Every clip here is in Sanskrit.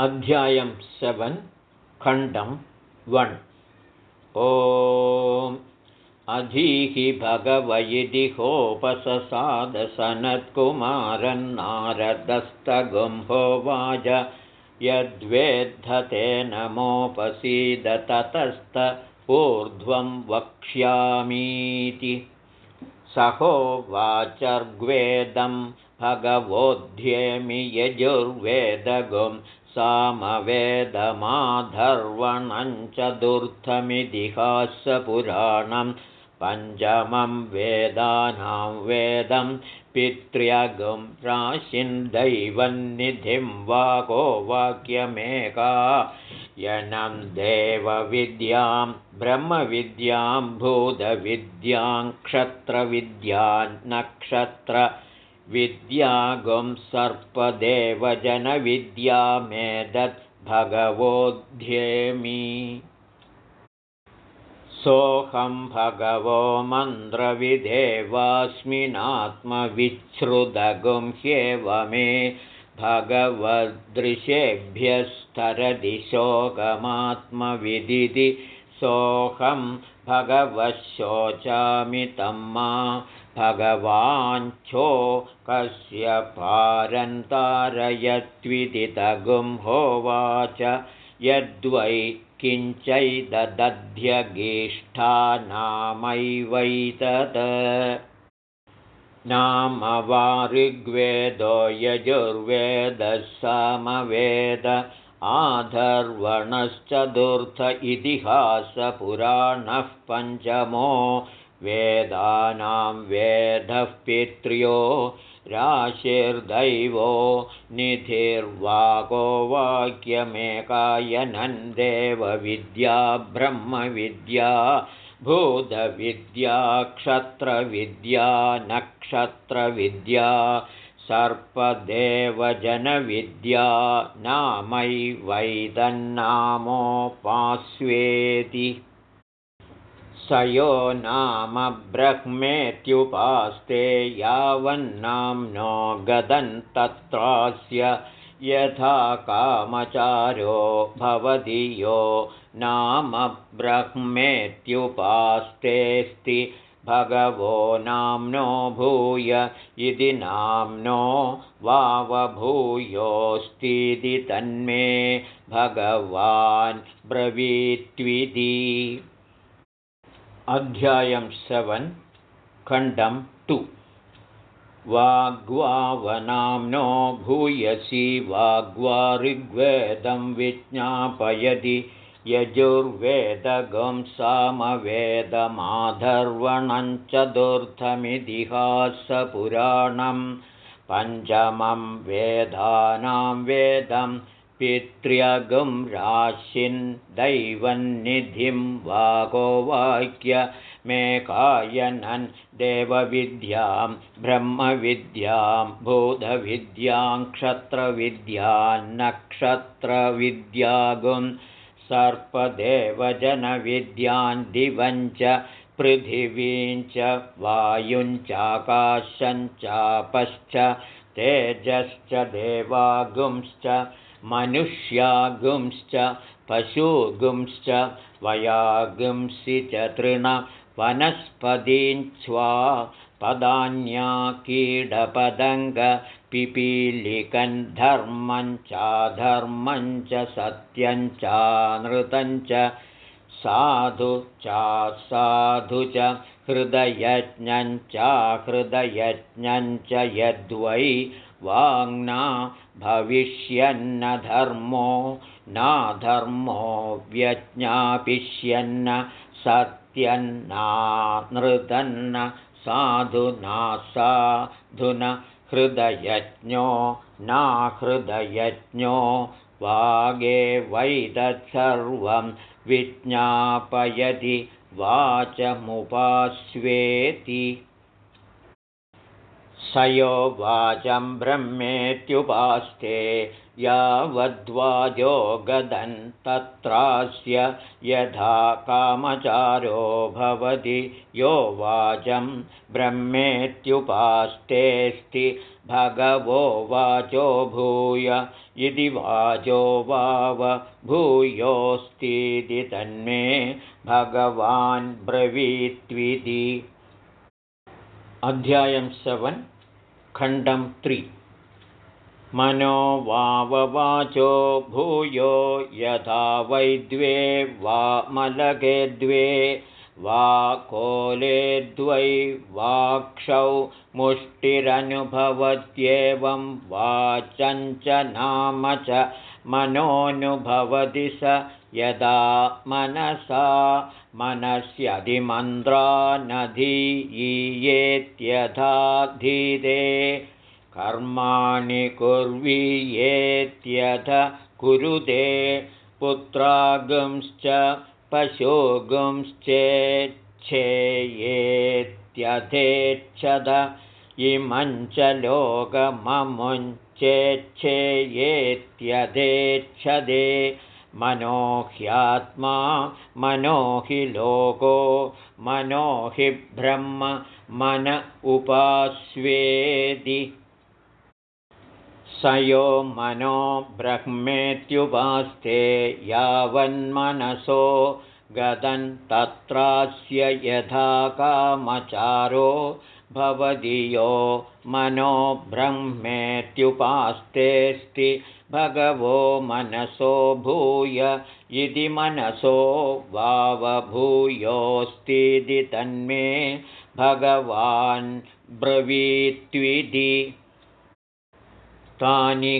अध्यायं सेवन् खण्डं वन्। ओ अधीहि भगवयिधिहोपससादसनत्कुमारन्नारदस्तगुम्भोवाच यद्वेद्धतेन ततस्त ऊर्ध्वं वक्ष्यामीति। सहोवाचर्ग्वेदं भगवोऽध्येमि यजुर्वेदगुं सामवेदमाधर्वणं चतुर्थमितिहासपुराणं पञ्चमं वेदानां वेदं पित्र्यगुं राशिन्दैवन्निधिं वाको वाक्यमेका यनं देवविद्यां ब्रह्मविद्यां भूतविद्यां क्षत्रविद्यां नक्षत्रविद्यागुं सर्पदेवजनविद्यामेतद्भगवोऽध्येमि सोऽहं भगवो मन्त्रविदेवास्मिनात्मविच्छ्रुदगुं ह्येव मे भगवदृशेभ्यस्तरदिशोकमात्मविदिति सोऽहं भगवशोचामि तं मा भगवाञ्छो कस्य पारन्तारयत्विदितगुं होवाच यद्वै किञ्चैदध्यगेष्ठानामैवैतत् नाम वारिग्वेदो यजुर्वेदः समवेद आधर्वणश्चतुर्थ इतिहासपुराणः पञ्चमो वेदानां वेदः पित्र्यो राशिर्दैवो निधिर्वाको वाक्यमेकायनन् देवविद्या ब्रह्मविद्या भूतविद्या क्षत्रविद्या नक्षत्रविद्या सर्पदेवजनविद्या नामैवैदन्नामोपास्वेति स यो नाम ब्रह्मेत्युपास्ते यावन्नाम्नो गदन्तत्रास्य यथा कामचारो भवति यो नाम ब्रह्मेत्युपास्तेऽस्ति भगवो नाम्नो भूय इति नाम्नो वावभूयोऽस्तीति तन्मे भगवान् ब्रवीत्विति अध्यायं सेवन् खण्डं टु। वाग्वावनाम्नो भूयसी वाग्वाऋग्वेदं विज्ञापयति यजुर्वेदगं सामवेदमाधर्वणं चतुर्थमितिहासपुराणं पञ्चमं वेदानां वेदं पित्र्यगुं राशिन् दैवन्निधिं वाको वाक्यमेकायनन् देवविद्यां ब्रह्मविद्यां भूतविद्यां क्षत्रविद्यां नक्षत्रविद्यागुं सर्पदेवजनविद्यां दिवं च पृथिवीं च वायुञ्चाकाशञ्चापश्च तेजश्च देवागुंश्च मनुष्यागुंश्च पशुगुंश्च वयागुंसि च तृणवनस्पतीञ्च्वा पदान्याकीडपदङ्गपिपीलिकन् धर्मं चाधर्मं च सत्यं चानृतं च साधु चासाधु च हृदयज्ञं चाहृदयज्ञं च यद्वै वाङ्ना भविष्यन्न धर्मो नाधर्मो व्यज्ञापिष्यन्न सत्यन्नानृतन्न साधुना साधुन हृदयज्ञो नाहृदयज्ञो वागे वैतत्सर्वं विज्ञापयति वाचमुपास्वेति स यो वाचं ब्रह्मेत्युपास्ते यावद्वाजो गदन् तत्रास्य यथा कामचारो भवति यो वाचं ब्रह्मेत्युपास्तेऽस्ति भगवो वाचो भूय इति वाचो वाव भूयोऽस्तीति तन्मे भगवान् ब्रवीत्विति अध्यायं सेवन् खण्डं त्रि। मनो वाववाचो भूयो यथा वैद्वे वा मलगे द्वे वा कोले द्वै वाक्षौ मुष्टिरनुभवत्येवं वाचञ्च नाम च मनोऽनुभवति स यदा मनसा मनस्यधिमन्त्रा कर्माणि कुर्वीयेत्यथ कुरुते पुत्रागंश्च पशुगुंश्चेच्छेयेत्यथेच्छद इमञ्च लोकममुञ्चेच्छेयेत्यथेच्छदे मनो ह्यात्मा मनो हि लोको मनो हि ब्रह्म मन उपास्वेदि। स यो मनो ब्रह्मेत्युपास्ते यावन्मनसो गदन् तत्रास्य यथा कामचारो भवति यो मनो ब्रह्मेत्युपास्तेऽस्ति। भगवो मनसो भूय इति मनसो वावभूयोऽस्तीति तन्मे भगवान् ब्रवीत्विधि तानि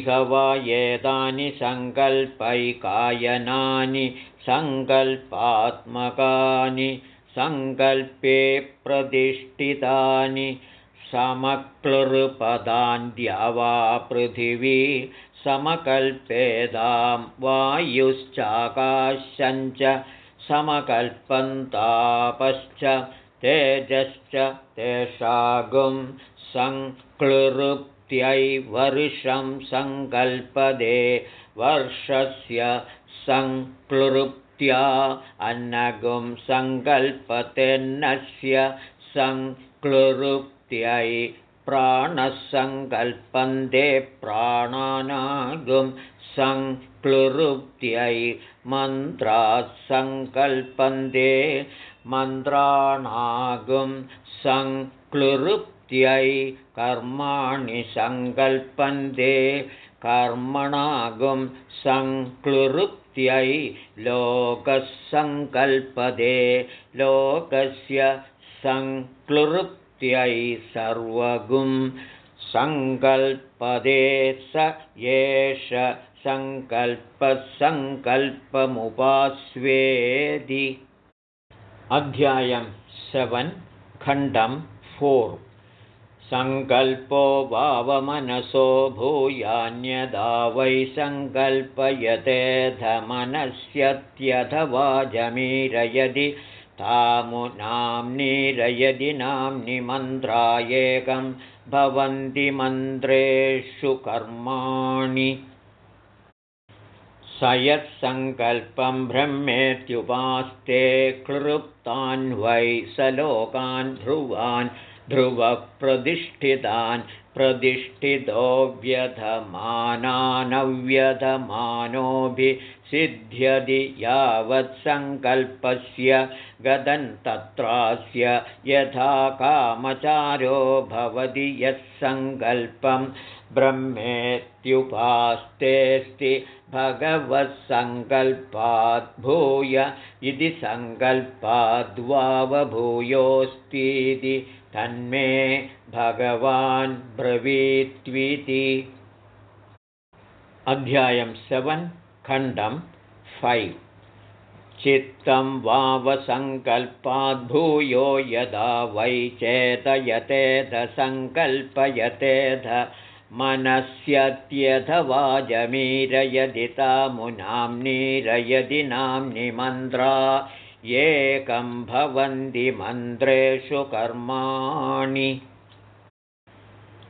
एतानि सङ्कल्पैकायनानि सङ्कल्पात्मकानि सङ्कल्पे प्रतिष्ठितानि समक्लृपदान्त्यवा पृथिवी समकल्पेदां वायुश्चाकाशञ्च समकल्पन्तापश्च तेजश्च तेषागुं सङ्क्लृप्त्यै वर्षं सङ्कल्पदे वर्षस्य सङ्क्लृप्त्या अन्नगुं सङ्कल्पतेन्नस्य सङ्क्लृप्त्यै प्राणसङ्कल्पन्ते प्राणानागुं सङ्क्लृप्त्यै मन्त्रात्सङ्कल्पन्ते मन्त्राणागुं सङ्क्लृप्त्यै कर्माणि सङ्कल्पन्ते कर्मणागुं सङ्क्लृप्त्यै लोकसङ्कल्पदे लोकस्य सङ्क्लृप् सर्वगुं सङ्कल्पदे स एष सङ्कल्पसङ्कल्पमुपास्वेदि। अध्यायं सेवन् खण्डं फोर् सङ्कल्पो भावमनसो भूयान्यदा वै सङ्कल्पयतेधमनस्यत्यथवाजमीरयदि तामुनाम्निरयदि नाम्नि मन्त्रायेकं भवन्ति मन्त्रेषु कर्माणि। स यत्सङ्कल्पं ब्रह्मेत्युपास्ते क्लृप्तान् वै स लोकान् ध्रुवान् ध्रुवप्रतिष्ठितान् प्रतिष्ठितोऽव्यधमानानव्यधमानोऽभिसिध्यति यावत्सङ्कल्पस्य गदन् तत्रास्य यथा कामचारो भवति यत्सङ्कल्पं ब्रह्मेत्युपास्तेऽस्ति भगवत्सङ्कल्पाद्भूय इति सङ्कल्पाद्वावभूयोऽस्तीति तन्मे भगवान् ब्रवीत्विति। अध्यायं सेवन् खण्डं फैव्। चित्तं वावसङ्कल्पाद्भूयो यदा वै चेतयतेध सङ्कल्पयतेध। मनस्यत्यथ वाजमीरयदि तामुनाम्नीरयदि नाम्नि मन्त्रा भवन्ति मन्त्रेषु कर्माणि।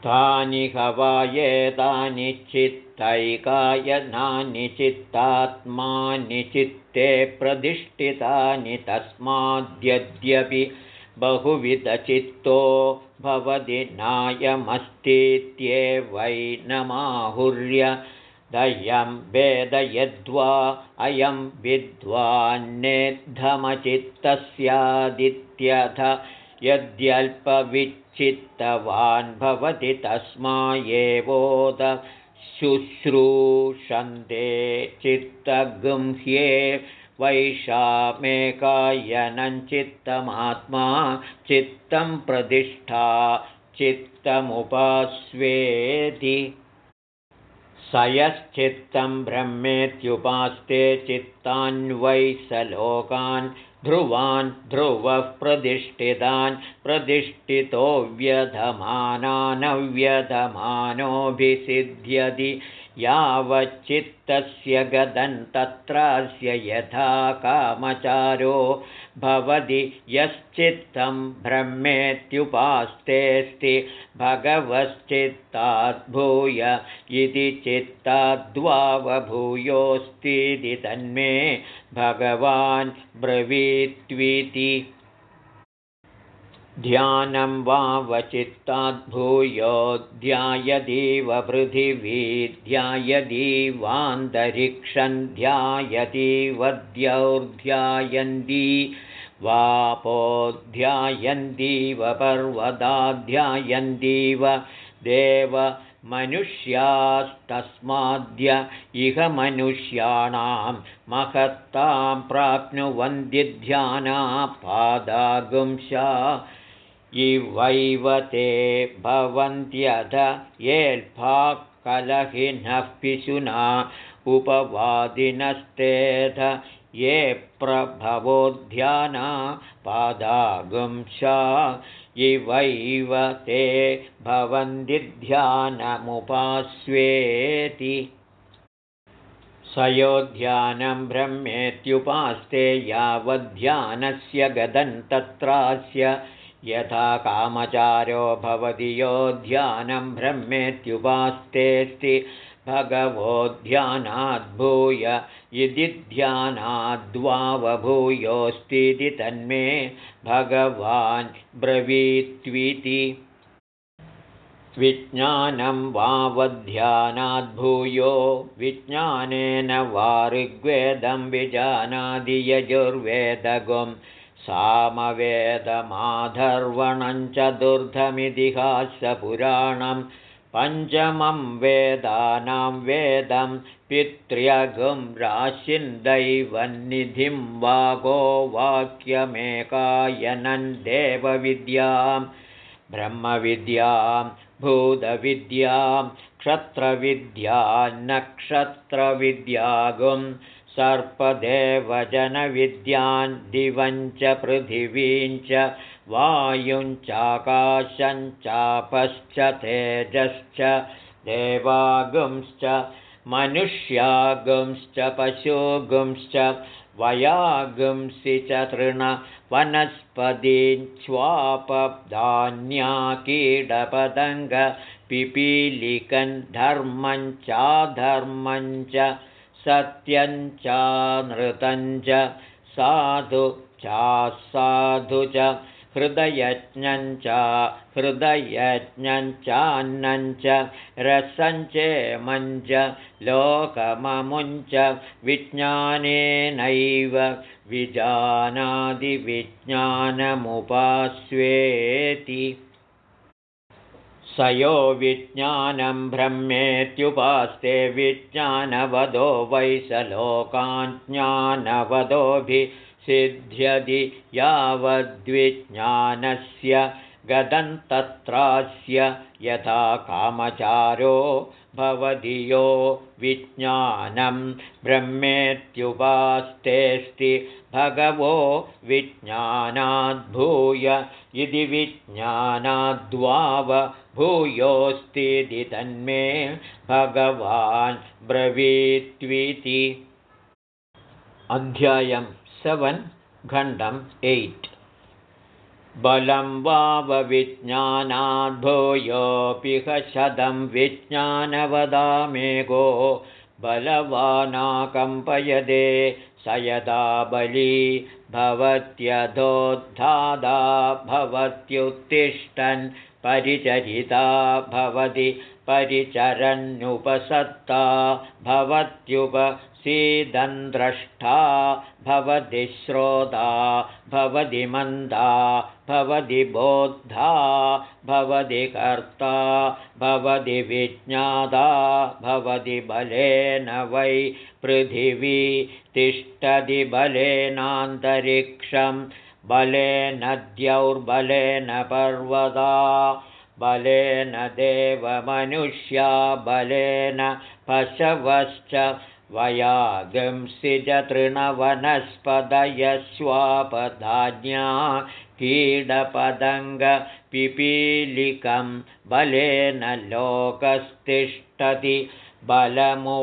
तानि हवायेतानि चित्तैकायनानि चित्तात्मानि चित्ते प्रतिष्ठितानि तस्माद्यद्यपि बहुविधचित्तो भवति नायमस्तीत्येवैनमाहुर्य दयं वेदयद्वा अयं विद्वान्नेद्धमचित्तस्यादित्यथ यद्यल्पविच्चित्तवान् भवति तस्मा एवोद शुश्रूषन्ते चित्तगुंह्ये वैषामेकायनञ्चित्तमात्मा चित्तं प्रतिष्ठा चित्तमुपास्वेति स यश्चित्तं ब्रह्मेत्युपास्ते चित्तान्वै स लोकान् ध्रुवान् ध्रुवः प्रतिष्ठितान् प्रतिष्ठितो व्यधमानानव्यधमानोऽभिषिध्यति यावच्चित्तस्य गदन् तत्रास्य यथा कामचारो भवति यश्चित्तं ब्रह्मेत्युपास्तेऽस्ति भगवश्चित्ताद्भूय इति चित्ताद्वावभूयोऽस्तीति तन्मे भगवान् ब्रवीत्विति ध्यानं वावचित्ताद्भूयोऽध्यायदीव पृथिवी ध्यायदीवान्तरिक्षन् ध्यायतीव द्यौर्ध्यायन्ती वापोऽध्यायन्तीव पर्वताध्यायन्तीव देवमनुष्यास्तस्माद्य इह मनुष्याणां महत्तां प्राप्नुवन्ति ध्यानापादागुंशा इवैव ते भवन्त्यथ कलहिनः पिशुना उपवादिनस्तेध ये प्रभवोध्याना पादागुंशा इवैव ते भवन्ति ध्यानमुपास्वेति सयोध्यानं ब्रह्मेत्युपास्ते यावद्ध्यानस्य गदन्तत्रास्य यथा कामचारो भवति यो ध्यानं ब्रह्मेत्युपास्तेऽस्ति। भगवो ध्यानाद्भूय इति ध्यानाद्वावभूयोऽस्तीति तन्मे भगवान् ब्रवीत्विति। विज्ञानं वावध्यानाद्भूयो विज्ञानेन वा ऋग्वेदं विजानादि यजुर्वेदगुं सामवेदमाधर्वणं चतुर्धमितिहासपुराणं पञ्चमं वेदानां वेदं राशिन्दैवन्निधिं वागो वाक्यमेकायनं देवविद्यां ब्रह्मविद्यां भूतविद्यां क्षत्रविद्या नक्षत्रविद्यागुं सर्पदेवजनविद्यान् दिवञ्च पृथिवीञ्च वायुञ्चाकाशञ्चापश्च तेजश्च देवागुंश्च मनुष्यागुंश्च पशुगुंश्च वयागुंसि च तृणवनस्पदीन्स्वापदान्याकीडपदङ्गपिपीलिकन् धर्मञ्चाधर्मञ्च सत्यञ्चानृतञ्च साधु चासाधु च हृदयज्ञञ्च हृदयज्ञञ्चान्नञ्च रसञ्चेमञ्च लोकममुञ्च विज्ञानेनैव विजानादिविज्ञानमुपास्वेति स यो विज्ञानं ब्रह्मेत्युपास्ते विज्ञानवदो वै स लोकाञ्ज्ञानवदोऽभिसिध्यति यावद्विज्ञानस्य गदन्तत्रास्य यथा कामचारो भवति यो विज्ञानं ब्रह्मेत्युपास्तेऽस्ति। भगवो विज्ञानाद्भूय इति विज्ञानाद्वाव भूयोऽस्तीति तन्मे भगवान् ब्रवीत्विति। अध्यायं सेवन् खण्डम् एय्ट् बलं वावविज्ञानाद्भूयोऽपि शतं विज्ञानवदामेघो बलवानाकम्पयदे स यदा बली भवत्यधोद्धादा भवत्युत्तिष्ठन् परिचरिता भवति परिचरन्नुपसत्ता भवत्युपसीदन्द्रष्टा भवति श्रोता भवति मन्दा भवति बोद्धा भवति कर्ता भवति विज्ञाता भवति बलेन वै पृथिवी तिष्ठति बलेनान्तरिक्षं बलेन द्यौर्बलेन पर्वता बलेन देवमनुष्या बलेन पशवश्च वयागंसिजतृणवनस्पदयस्वापधाज्ञा कीडपदङ्गपिपीलिकं बलेन लोकस्तिष्ठति बलमुपास्वेति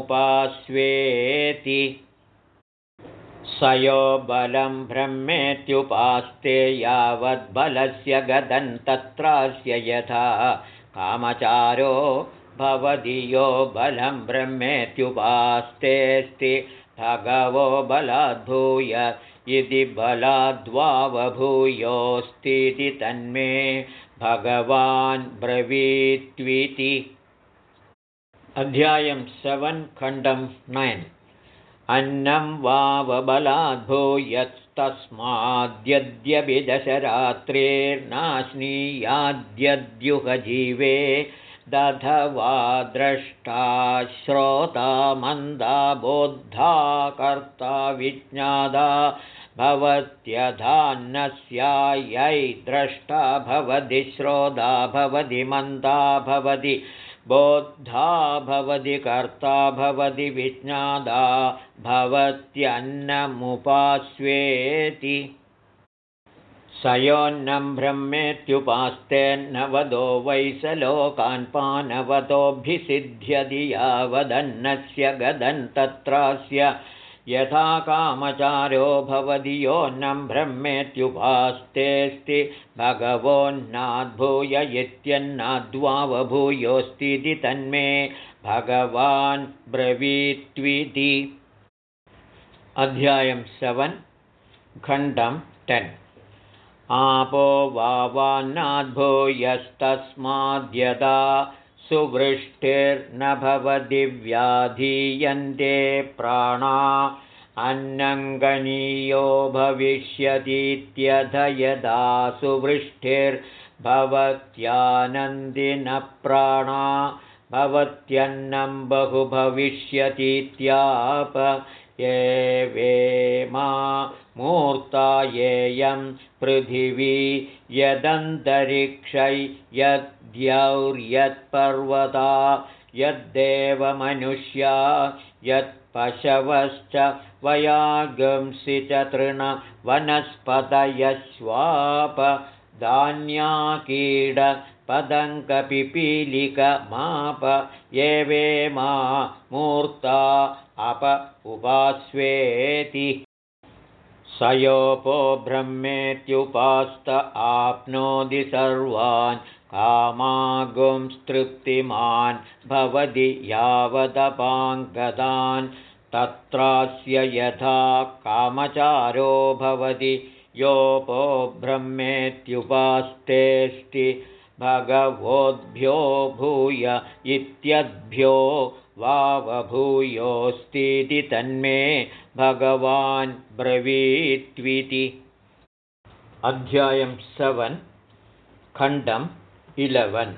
स यो बलं ब्रह्मेत्युपास्ते यावद्बलस्य गदन् तत्रास्य यथा। कामचारो भवति यो बलं ब्रह्मेत्युपास्तेऽस्ति। भगवो बलाद्भूय इति बलाद्वावभूयोऽस्तीति तन्मे भगवान् ब्रवीत्विति। अध्यायं सेवन् खण्डं नैन् अन्नं वावबलाद्भूयस्तस्माद्यद्यपि दशरात्रिर्नाश्नीयाद्यद्युहजीवे दधवा द्रष्टा श्रोता मन्दा बोद्धा कर्ता विज्ञादा भवत्यधान्नस्यायै द्रष्टा भवति श्रोता भवति मन्दा भवति बोद्धा भवति कर्ता भवति विज्ञादा भवत्यन्नमुपास्वेति। स योन्नं ब्रह्मेत्युपास्तेन्नवदो वैसलोकान्पानवतोऽभिसिध्यति यावदन्नस्य गदन् तत्रास्य यथा कामचारो भवति योन्नं ब्रह्मेत्युपास्तेऽस्ति भगवोन्नाद्भूय इत्यन्नाद्वावभूयोऽस्तीति तन्मे। भगवान् ब्रवीत्विति। अध्यायं सेवन् खण्डं टेन्। आपो वावान्नाद्भूयस्तस्माद्यदा सुवृष्टिर्न भवति व्याधीयन्ते प्राणा अन्नङ्गनीयो भविष्यतीत्यथ यदा सुवृष्टिर्भवत्यानन्दिनप्राणा भवत्यन्नं बहु भविष्यतीत्याप एवेमा मूर्ता येयं पृथिवी यदन्तरिक्षै यद्यौर्यत्पर्वता यद्देवमनुष्या यत्पशवश्च वयागंसि च तृणवनस्पतयश्वाप धान्याकीडपदङ्कपिपीलिकमाप एवेमा मूर्ता अप उपास्वेति स योपो ब्रह्मेत्युपास्त आपनोति सर्वान् कामागुंस्तृप्तिमान् भवति यावदपाङ्गदान् तत्रास्य यथा कामचारो भवति योपो ब्रह्मेत्युपास्तेऽस्ति भगवोद्भ्यो भूय इत्यद्भ्यो वावभूयोऽस्तीति तन्मे भगवान् ब्रवीत्विति। अध्यायं सवन् खण्डम् इलवन्।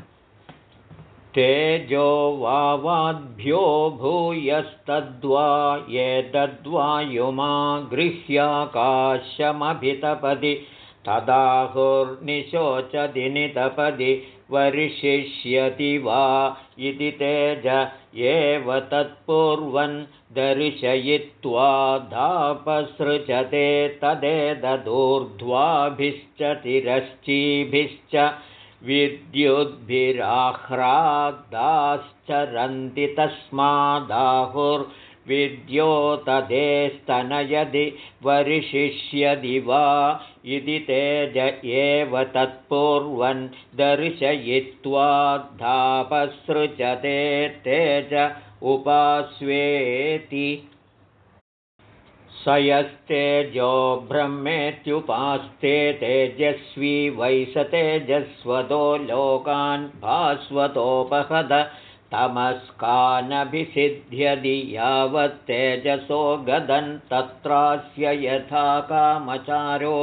तेजो वावाद्भ्यो भूयस्तद्वा एतद्वायुमा गृह्याकाशमभितपदि तदाहुर्निशोचति नितपदि वर्षिष्यति वा इति तेज एव तत्पूर्वन् दर्शयित्वा धापसृजते तदेददूर्ध्वाभिश्च तिरश्चीभिश्च विद्युद्भिराह्रादाश्चरन्ति विद्योतदेस्तनयदि वरिशिष्यदि वा इति तेज एव तत्पूर्वन् दर्शयित्वा धापसृजते तेज उपास्वेति। स यस्तेजो ब्रह्मेत्युपास्ते तेजस्वी वैस तेजस्वतो लोकान् भास्वतोपहद तमस्कानभिषिध्यदि यावत्तेजसो गदन् तत्रास्य यथा कामचारो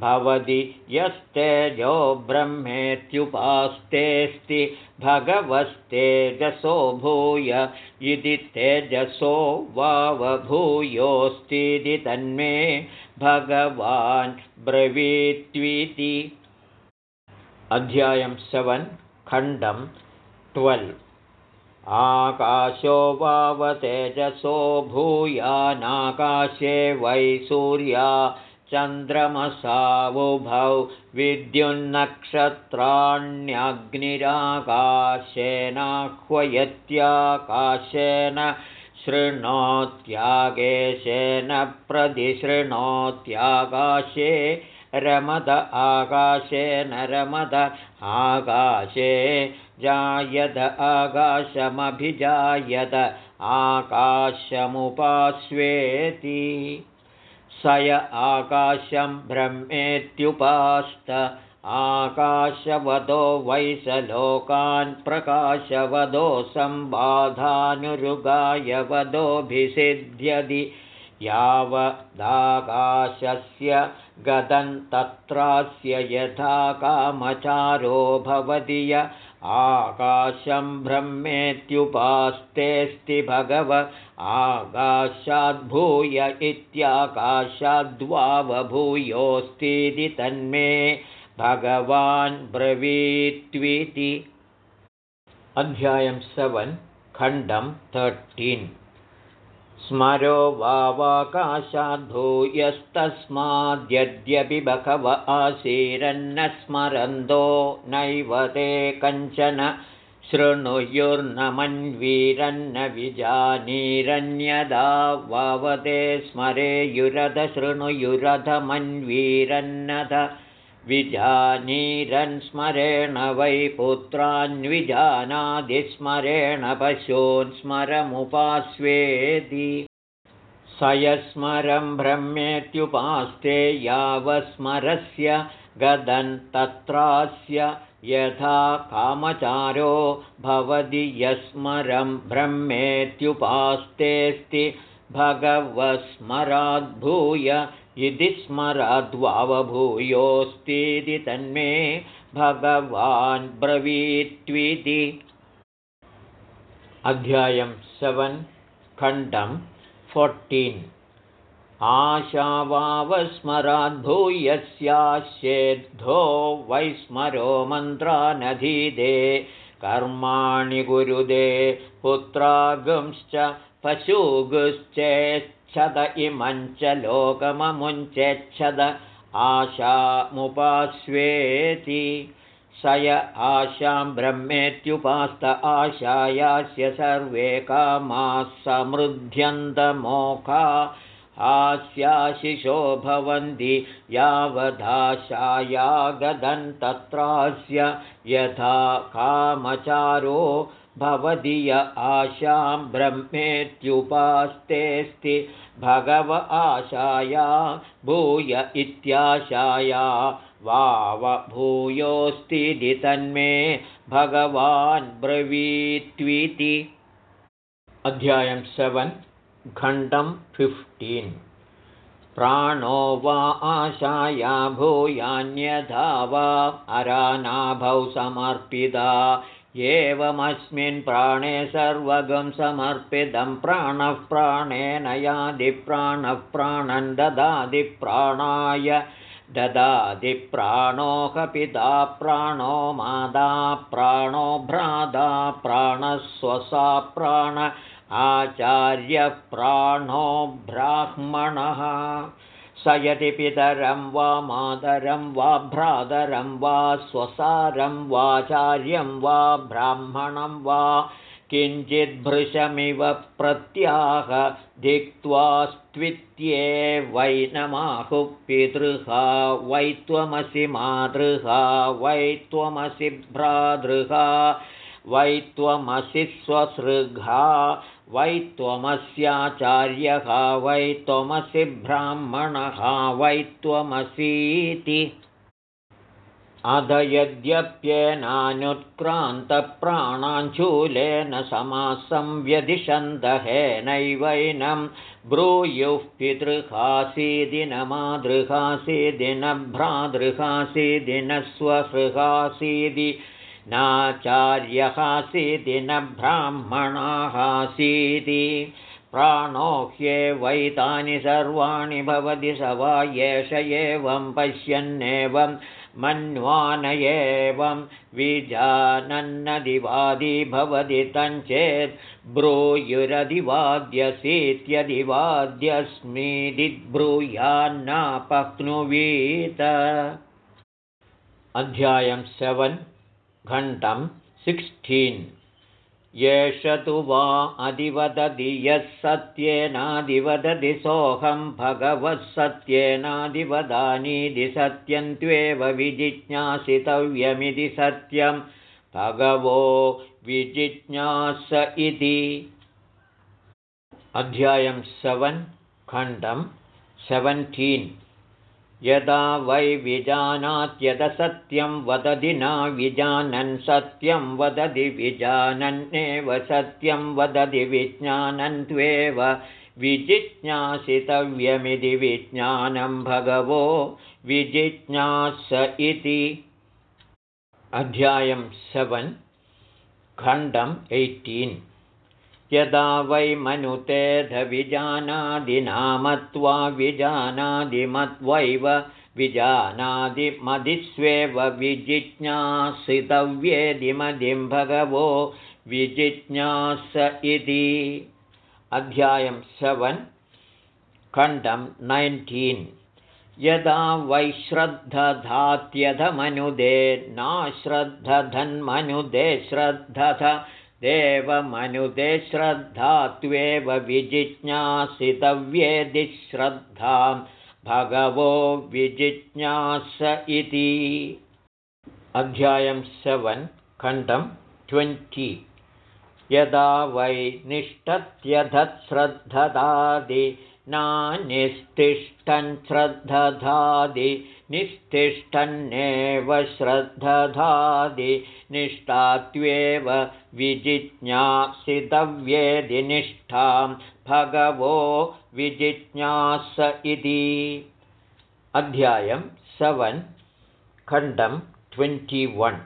भवति यस्तेजो ब्रह्मेत्युपास्तेऽस्ति भगवस्तेजसो भूय इति तेजसो वावभूयोऽस्तीति तन्मे भगवान् ब्रवीत्विति। अध्यायं सेवन् खण्डं ट्वेल्व् आकाशो वावतेजसो भूयानाकाशे वै सूर्या चन्द्रमसावुभौ विद्युन्नक्षत्राण्यग्निराकाशेनाह्वयत्याकाशेन शृणोत्यागेशेन प्रतिशृणोत्याकाशे रमद आकाशेन रमद आकाशे जायद आकाशमभिजायत स य आकाशं ब्रह्मेत्युपास्त आकाशवदो वैसलोकान् प्रकाशवदो संबाधानुरुगायवदोऽभिषिध्यदि यावदाकाशस्य गदन् तत्रास्य यथा कामचारो भवति य आकाशं ब्रह्मेत्युपास्तेऽस्ति भगव। आकाशाद्भूय इत्याकाशाद्वावभूयोऽस्तीति तन्मे भगवान् ब्रवीत्विति। अध्यायं सेवन् खण्डं तर्टीन् स्मरो वावाकाशाद्भूयस्तस्माद्यद्यपि बहव आसीरन्न स्मरन्दो नैव ते कञ्चन शृणुयुर्नमन्वीरन्न विजानीरन्यदा वावते स्मरेयुरध शृणुयुरधमन्वीरन्नध विजानीरन् स्मरेण वै पुत्रान्विजानादिस्मरेण पशून् स्मरमुपास्वेति स यस्मरं ब्रह्मेत्युपास्ते यावस्मरस्य गदन् तत्रास्य यथा कामचारो भवति यस्मरं ब्रह्मेत्युपास्तेऽस्ति भगवस्मराद्भूय इति स्मराद्वावभूयोऽस्तीति तन्मे भगवान् ब्रवीत्विति। अध्यायं सेवन् खण्डं फोर्टीन्। आशावावस्मराद्भूयस्याश्चेद्धो वैस्मरो मन्त्रानधीदे कर्माणि गुरुदे पुत्रागंश्च पशुगुश्चेच्छद इमञ्च लोकममुञ्चेच्छद आशामुपास्वेति। स य आशां ब्रह्मेत्युपास्त आशायास्य सर्वे कामाः समृद्ध्यन्तमोखा आस्याशिषो भवन्ति यावदाशायागदन् तत्रास्य यथा कामचारो भवति य आशां ब्रह्मेत्युपास्तेऽस्ति। भगव आशाया भूय इत्याशाया। वावभूयोऽस्ति तन्मे भगवान् ब्रवीत्विति। अध्यायं सेवन् खण्डं फिफ्टीन्। प्राणो वा आशाया भूयान्यथा वा अरानाभौ समर्पिता एवमस्मिन् प्राणे सर्वगं समर्पितं प्राणः प्राणेन यादिप्राणः प्राणं ददादिप्राणाय ददादिप्राणोऽपिता प्राणो मादा प्राणो भ्राता प्राणस्वसा प्राण आचार्यप्राणो ब्राह्मणः स यदि पितरं वा मातरं वा भ्रातरं वा स्वसारं वाचार्यं वा ब्राह्मणं वा किञ्चिद्भृशमिव प्रत्याह धिक्त्वा स्त्वित्ये वै नमाहुः पितृहा वै त्वमसि मातृहा वै त्वमसि भ्रातृहा वै त्वमसि स्वसृघा वै त्वमस्याचार्यः वै त्वमसि ब्राह्मणः वै त्वमसीति। अध यद्यप्येनानुत्क्रान्तप्राणाञ्चूलेन समासं व्यधिषन्दहेनैवैनं ब्रूयुः पितृहासीदि मातृहासीदि न भ्रातृहासीदि न स्वहृहासीदि नाचार्यहासीदि न ब्राह्मणाहासीति प्राणो ह्येवैतानि सर्वाणि भवति स वा एष एवं पश्यन्नेवं मन्वान एवं विजानन्नदिवादी भवति तञ्चेत् ब्रूयुरधिवाद्यसीत्यधिवाद्यस्मीदि ब्रूयान्नापक्नुवीत अध्यायं सेवन् घण्टं सिक्स्टीन्। एष तु वा अधिवदति यः सत्येनादिवदति सोऽहं भगवः सत्येनादिवदानीति सत्यं त्वेव विजिज्ञासितव्यमिति सत्यं भगवो विजिज्ञास इति। अध्यायं सेवन् खण्डं सेवन्टीन् यदा वै विजानात्यदसत्यं वदति न विजानन् सत्यं वदति विजानन्नेव सत्यं वदति विज्ञानं त्वेव। विजिज्ञासितव्यमिति विज्ञानं भगवो विजिज्ञास इति। अध्यायं सेवन् खण्डम् एय्टीन् यदा वै मनुतेधविजानादिनामत्वा विजानादिमत्वैव विजानादिमदिस्वेव विजिज्ञासितव्येदिमदिं भगवो विजिज्ञास इति। अध्यायं सेवन् खण्डं नैन्टीन्। यदा वैश्रद्धधात्यधमनुदे नाश्रद्धधन्मनुदे श्रद्धथ देवमनुदे श्रद्धा त्वेव विजिज्ञासितव्येदिश्रद्धां भगवो विजिज्ञास इति। अध्यायं सेवन् खण्डं ट्वेण्टि। यदा वै निष्ठत्यधत्श्रद्धदादि नानिस्तिष्ठन् श्रद्धधादि निस्तिष्ठन्नेव श्रद्धधादि निष्ठात्वेव विजिज्ञासितव्येदिनिष्ठां भगवो विजिज्ञास इति। अध्यायं सवन् खण्डं ट्वेण्टि वन्।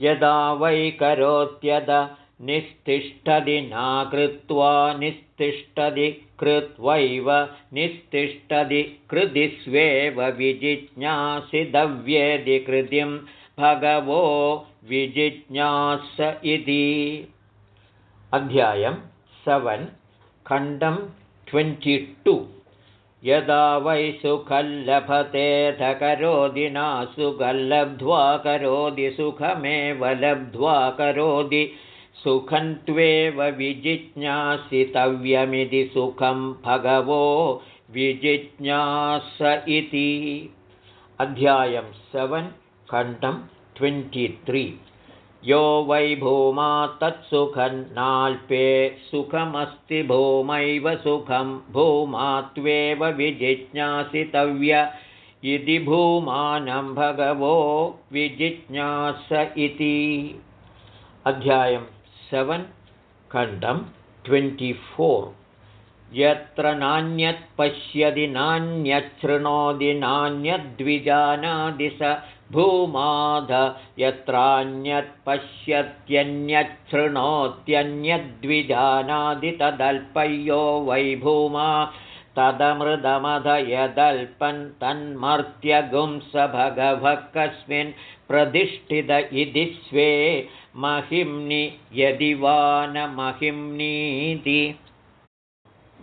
यदा वै करोत्यद निस्तिष्ठति नाकृत्वा निस्तिष्ठति कृत्वैव निस्तिष्ठति कृति स्वेव विजिज्ञासितव्येदि कृतिं भगवो विजिज्ञास इति। अध्यायं सवन् खण्डं ट्वेण्टि टु। यदा वै सुखल्लभतेऽथ करोति नासुखल्लब्ध्वा करोति सुखमेव लब्ध्वा करोति सुखन्त्वेव विजिज्ञासितव्यमिति सुखं भगवो विजिज्ञास इति। अध्यायं सेवन् खण्डं ट्वेण्टि यो वै भूमा तत्सुखन्नाल्पे सुखमस्ति भूमैव सुखं भूमा त्वेव विजिज्ञासितव्य इति भूमानं भगवो विजिज्ञास इति। अध्यायं सेवन् खण्डं ट्वेण्टि फोर् यत्र नान्यत् पश्यति नान्यच्छृणोति नान्यद्विजानादि स भूमाध यत्रान्यत् पश्यत्यन्यच्छृणोत्यन्यद्विजानादि तदल्पय्यो वै भूमा तदमृदमध यदल्पन् तन्मर्त्यगुंस कस्मिन् प्रतिष्ठित इति स्वे महिम्नि यदि वा न महिम्नीति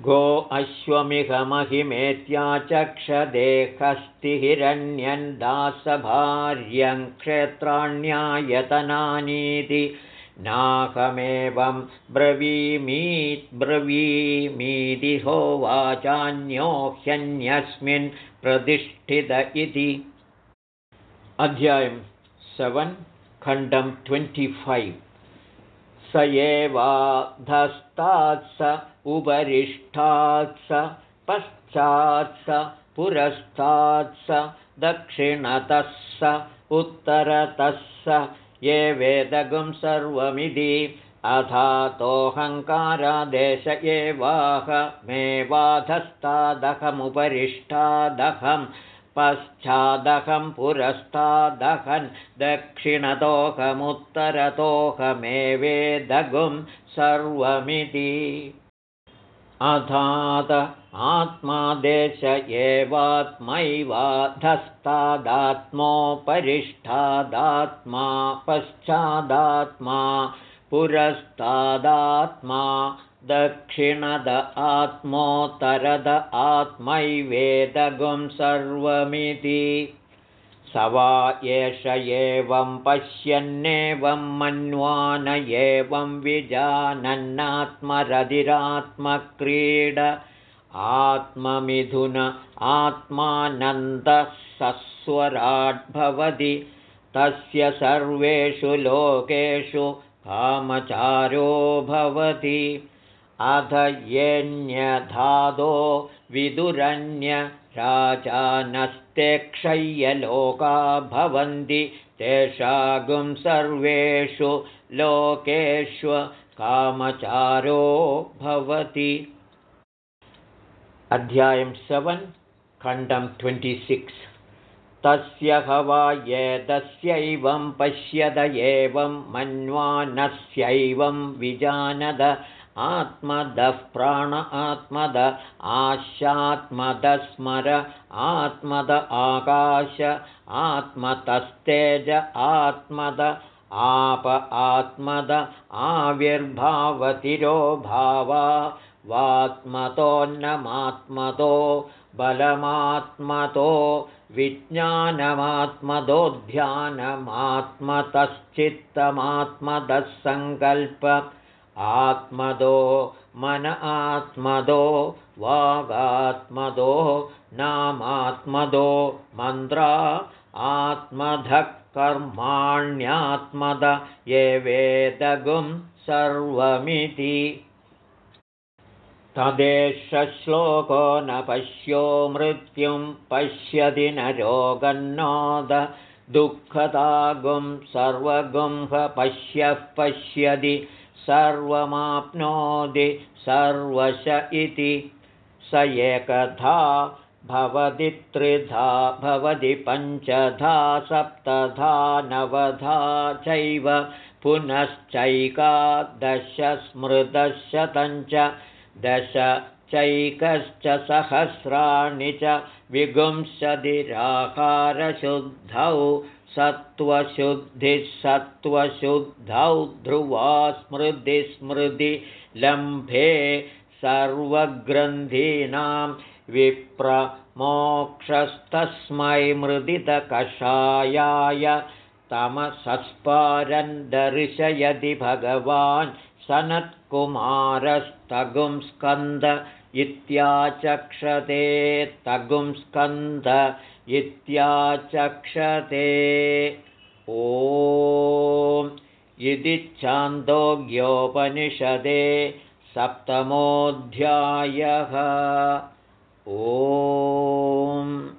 गो अश्वमिहमहिमेत्याचक्षदेहस्ति हिरण्यन् दासभार्यं क्षेत्राण्यायतनानीति नाहमेवं ब्रवीमीद्ब्रवीमीदिहोवाचान्यो ह्यन्यस्मिन् प्रतिष्ठित इति। अध्यायं सेवन् खण्डं ट्वेण्टिफैव् स एवाधस्तात्स उपरिष्ठात्स पश्चात्स पुरस्तात्स दक्षिणतः स उत्तरतः ये वेदगुं सर्वमिति अथातोऽहङ्कारादेश एवाहमेवाधस्तादहमुपरिष्टादहं पश्चादहं पुरस्तादहन् दक्षिणतोहमुत्तरतोहमेवेदगुं सर्वमिति। अथात आत्मादेश एवात्मैवाधस्तादात्मोपरिष्ठादात्मा पश्चादात्मा पुरस्तादात्मा दक्षिणद आत्मोत्तरद आत्मैवेदगुं सर्वमिति। स वा एष एवं पश्यन्नेवं मन्वान एवं विजानन्नात्मरधिरात्मक्रीड। आत्ममिथुन आत्मानन्दः सस्वराड्भवति तस्य सर्वेषु लोकेषु कामचारो भवति। अध येऽन्यधादो विदुरन्य राजानस्तेक्षय्यलोका भवन्ति। तेषागुं सर्वेषु लोकेष्व कामचारो भवति। अध्यायं सेवन् खण्डं ट्वेण्टिसिक्स् तस्य हवा एतस्यैवं पश्यद एवं मन्वानस्यैवं विजानद आत्मदः प्राण आत्मद आशात्मदस्मर आत्मद आकाश आत्मतस्तेज आत्मद आप आत्मद आविर्भावतिरोभावा वात्मतोन्नमात्मतो बलमात्मतो विज्ञानमात्मदो ध्यानमात्मतश्चित्तमात्मदः सङ्कल्प आत्मदो मन आत्मदो वागात्मदो नामात्मदो मन्त्रा आत्मधः कर्माण्यात्मद ये वेदगुं सर्वमिति तदेश श्लोको न पश्यो मृत्युं पश्यति न रोगन्नोद दुःखदागुं सर्वगुंह पश्यः पश्यति सर्वमाप्नोति सर्वश इति। स एकधा भवति त्रिधा भवति पञ्चधा सप्तधा नवधा चैव पुनश्चैकादशस्मृतशतञ्च दश चैकश्च सहस्राणि च विगुंसतिराकारशुद्धौ सत्त्वशुद्धिः सत्त्वशुद्धौ ध्रुवा स्मृति लम्भे सर्वग्रन्थीनां विप्रमोक्षस्तस्मै मृदितकषायाय तमसस्पारन् दर्शयति भगवान् सनत्कुमारस्तगुं स्कन्द इत्याचक्षते तगुं स्कन्द इत्याचक्षते। ओ इति छान्दोग्योपनिषदे सप्तमोऽध्यायः। ॐ